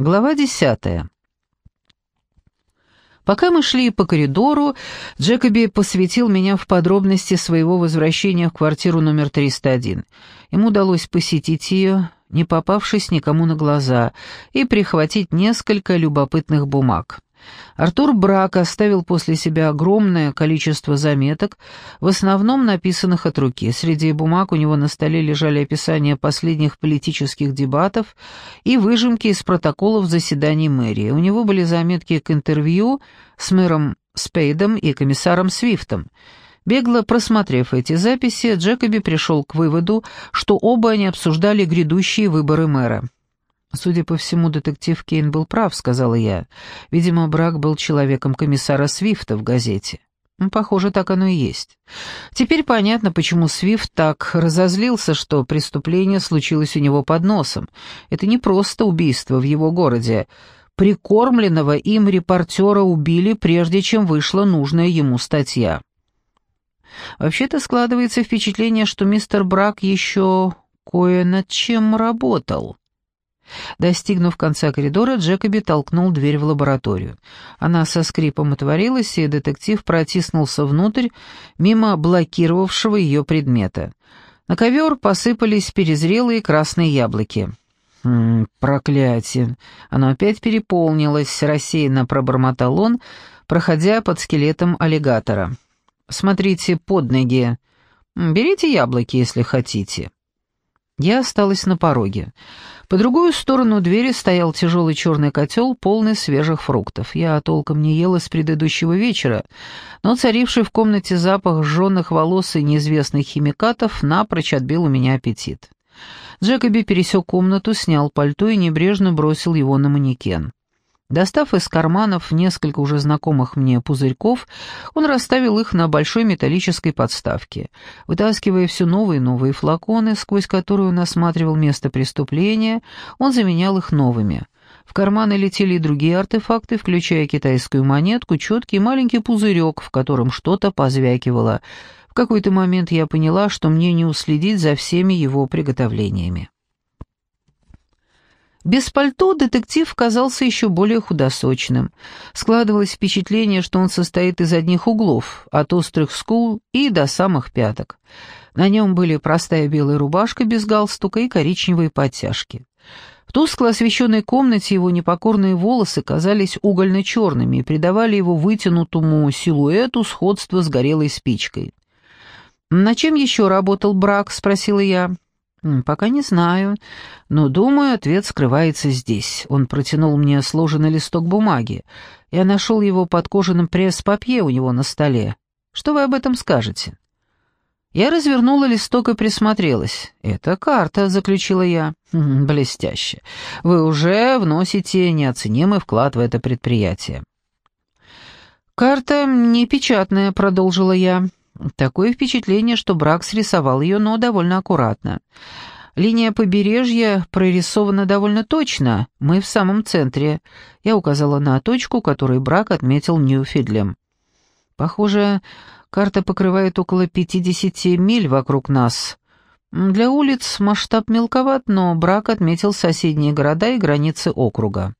Глава десятая. Пока мы шли по коридору, Джекоби посвятил меня в подробности своего возвращения в квартиру номер 301. Ему удалось посетить ее, не попавшись никому на глаза, и прихватить несколько любопытных бумаг. Артур Брак оставил после себя огромное количество заметок, в основном написанных от руки. Среди бумаг у него на столе лежали описания последних политических дебатов и выжимки из протоколов заседаний мэрии. У него были заметки к интервью с мэром Спейдом и комиссаром Свифтом. Бегло просмотрев эти записи, Джекоби пришел к выводу, что оба они обсуждали грядущие выборы мэра. «Судя по всему, детектив Кейн был прав», — сказала я. «Видимо, Брак был человеком комиссара Свифта в газете». «Похоже, так оно и есть. Теперь понятно, почему Свифт так разозлился, что преступление случилось у него под носом. Это не просто убийство в его городе. Прикормленного им репортера убили, прежде чем вышла нужная ему статья». Вообще-то складывается впечатление, что мистер Брак еще кое над чем работал. Достигнув конца коридора, Джекоби толкнул дверь в лабораторию. Она со скрипом отворилась, и детектив протиснулся внутрь, мимо блокировавшего ее предмета. На ковер посыпались перезрелые красные яблоки. «М -м, «Проклятие! Оно опять переполнилось», — рассеянно пробормотал он, проходя под скелетом аллигатора. «Смотрите под ноги. Берите яблоки, если хотите». Я осталась на пороге. По другую сторону двери стоял тяжелый черный котел, полный свежих фруктов. Я толком не ела с предыдущего вечера, но царивший в комнате запах сжженных волос и неизвестных химикатов напрочь отбил у меня аппетит. Джекоби пересек комнату, снял пальто и небрежно бросил его на манекен. Достав из карманов несколько уже знакомых мне пузырьков, он расставил их на большой металлической подставке. Вытаскивая все новые и новые флаконы, сквозь которые он осматривал место преступления, он заменял их новыми. В карманы летели и другие артефакты, включая китайскую монетку, четкий маленький пузырек, в котором что-то позвякивало. В какой-то момент я поняла, что мне не уследить за всеми его приготовлениями. Без пальто детектив казался еще более худосочным. Складывалось впечатление, что он состоит из одних углов, от острых скул и до самых пяток. На нем были простая белая рубашка без галстука и коричневые подтяжки. В тускло освещенной комнате его непокорные волосы казались угольно-черными и придавали его вытянутому силуэту сходство с горелой спичкой. «На чем еще работал брак?» — спросила я. «Пока не знаю, но, думаю, ответ скрывается здесь». Он протянул мне сложенный листок бумаги. Я нашел его под кожаным пресс-папье у него на столе. Что вы об этом скажете?» Я развернула листок и присмотрелась. «Это карта», — заключила я. «Блестяще. Вы уже вносите неоценимый вклад в это предприятие». «Карта не печатная», — продолжила я. Такое впечатление, что брак срисовал ее, но довольно аккуратно. Линия побережья прорисована довольно точно. Мы в самом центре. Я указала на точку, которую брак отметил Ньюфидлем. Похоже, карта покрывает около 50 миль вокруг нас. Для улиц масштаб мелковат, но брак отметил соседние города и границы округа.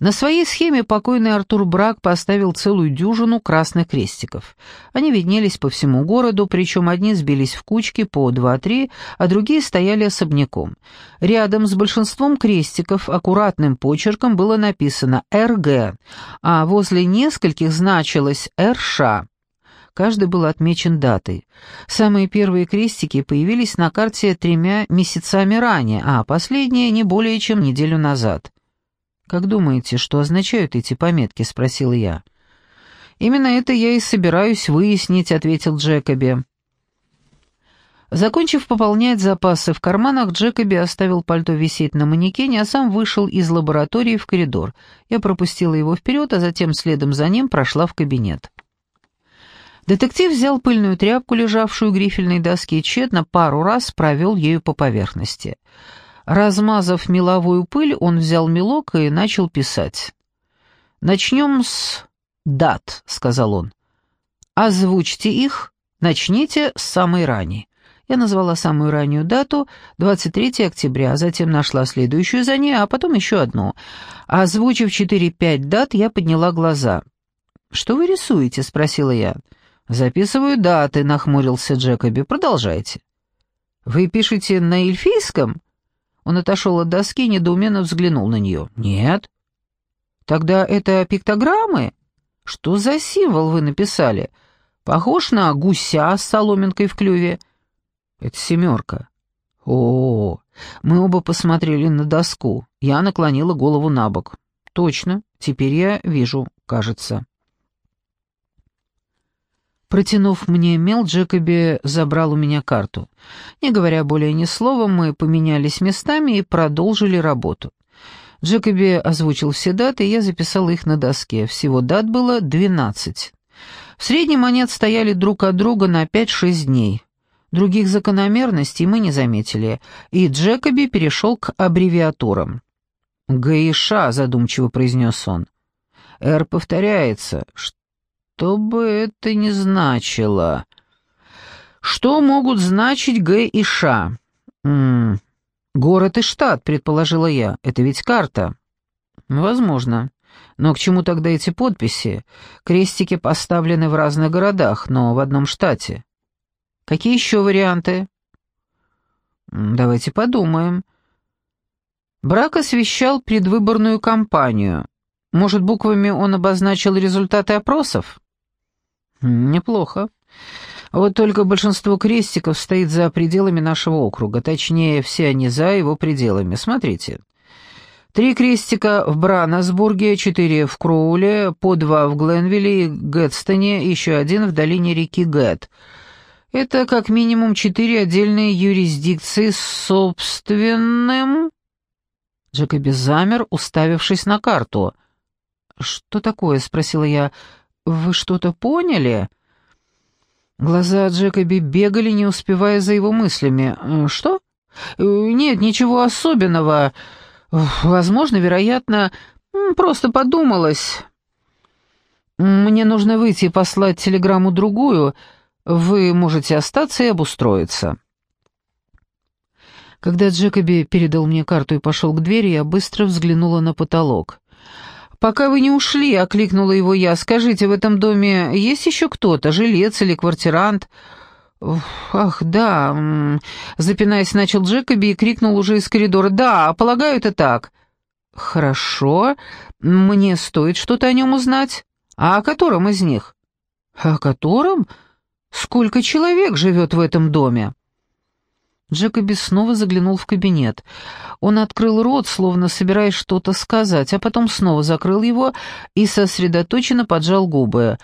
На своей схеме покойный Артур Брак поставил целую дюжину красных крестиков. Они виднелись по всему городу, причем одни сбились в кучки по два-три, а другие стояли особняком. Рядом с большинством крестиков аккуратным почерком было написано «РГ», а возле нескольких значилось «РШ». Каждый был отмечен датой. Самые первые крестики появились на карте тремя месяцами ранее, а последние не более чем неделю назад. «Как думаете, что означают эти пометки?» — спросил я. «Именно это я и собираюсь выяснить», — ответил Джекоби. Закончив пополнять запасы в карманах, Джекоби оставил пальто висеть на манекене, а сам вышел из лаборатории в коридор. Я пропустила его вперед, а затем следом за ним прошла в кабинет. Детектив взял пыльную тряпку, лежавшую у грифельной доски, и тщетно пару раз провел ею по поверхности — Размазав меловую пыль, он взял мелок и начал писать. «Начнем с дат», — сказал он. «Озвучьте их, начните с самой ранней». Я назвала самую раннюю дату — 23 октября, затем нашла следующую за ней, а потом еще одну. Озвучив 4-5 дат, я подняла глаза. «Что вы рисуете?» — спросила я. «Записываю даты», — нахмурился Джекоби. «Продолжайте». «Вы пишете на эльфийском?» Он отошел от доски и недоуменно взглянул на нее. «Нет». «Тогда это пиктограммы? Что за символ вы написали? Похож на гуся с соломинкой в клюве?» «Это семерка». О, -о, о Мы оба посмотрели на доску. Я наклонила голову на бок. «Точно, теперь я вижу, кажется». Протянув мне мел, Джекоби забрал у меня карту. Не говоря более ни слова, мы поменялись местами и продолжили работу. Джекоби озвучил все даты, и я записал их на доске. Всего дат было двенадцать. В среднем они отстояли друг от друга на пять-шесть дней. Других закономерностей мы не заметили, и Джекоби перешел к аббревиатурам. «ГИШ», — задумчиво произнес он. «Р повторяется. Что бы это ни значило? Что могут значить Г и Ш? М -м, город и штат, предположила я. Это ведь карта. Возможно. Но к чему тогда эти подписи? Крестики поставлены в разных городах, но в одном штате. Какие еще варианты? Давайте подумаем. Брак освещал предвыборную кампанию. Может, буквами он обозначил результаты опросов? «Неплохо. Вот только большинство крестиков стоит за пределами нашего округа, точнее, все они за его пределами. Смотрите. Три крестика в Бранасбурге, четыре в Кроуле, по два в Гленвилле и Гэтстоне, еще один в долине реки Гэт. Это как минимум четыре отдельные юрисдикции с собственным...» Джекоби замер, уставившись на карту. «Что такое?» — спросила я. «Вы что-то поняли?» Глаза Джекоби бегали, не успевая за его мыслями. «Э, «Что?» «Э, «Нет, ничего особенного. Возможно, вероятно, просто подумалось. Мне нужно выйти и послать телеграмму другую. Вы можете остаться и обустроиться». Когда Джекоби передал мне карту и пошел к двери, я быстро взглянула на потолок. «Пока вы не ушли», — окликнула его я, — «скажите, в этом доме есть еще кто-то, жилец или квартирант?» «Ах, да», — запинаясь, начал Джекоби и крикнул уже из коридора. «Да, полагаю, это так». «Хорошо. Мне стоит что-то о нем узнать. А о котором из них?» «О котором? Сколько человек живет в этом доме?» Джекоби снова заглянул в кабинет. Он открыл рот, словно собираясь что-то сказать, а потом снова закрыл его и сосредоточенно поджал губы.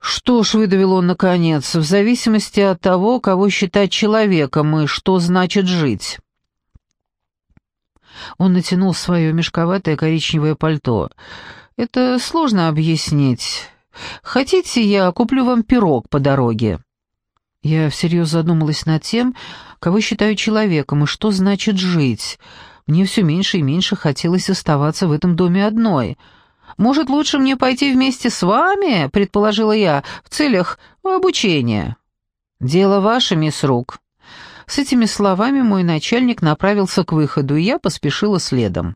«Что ж», — выдавил он наконец, — «в зависимости от того, кого считать человеком и что значит жить». Он натянул свое мешковатое коричневое пальто. «Это сложно объяснить. Хотите, я куплю вам пирог по дороге?» Я всерьез задумалась над тем, кого считаю человеком и что значит жить. Мне все меньше и меньше хотелось оставаться в этом доме одной. «Может, лучше мне пойти вместе с вами?» — предположила я, — «в целях обучения». «Дело ваше, мисс Рук». С этими словами мой начальник направился к выходу, и я поспешила следом.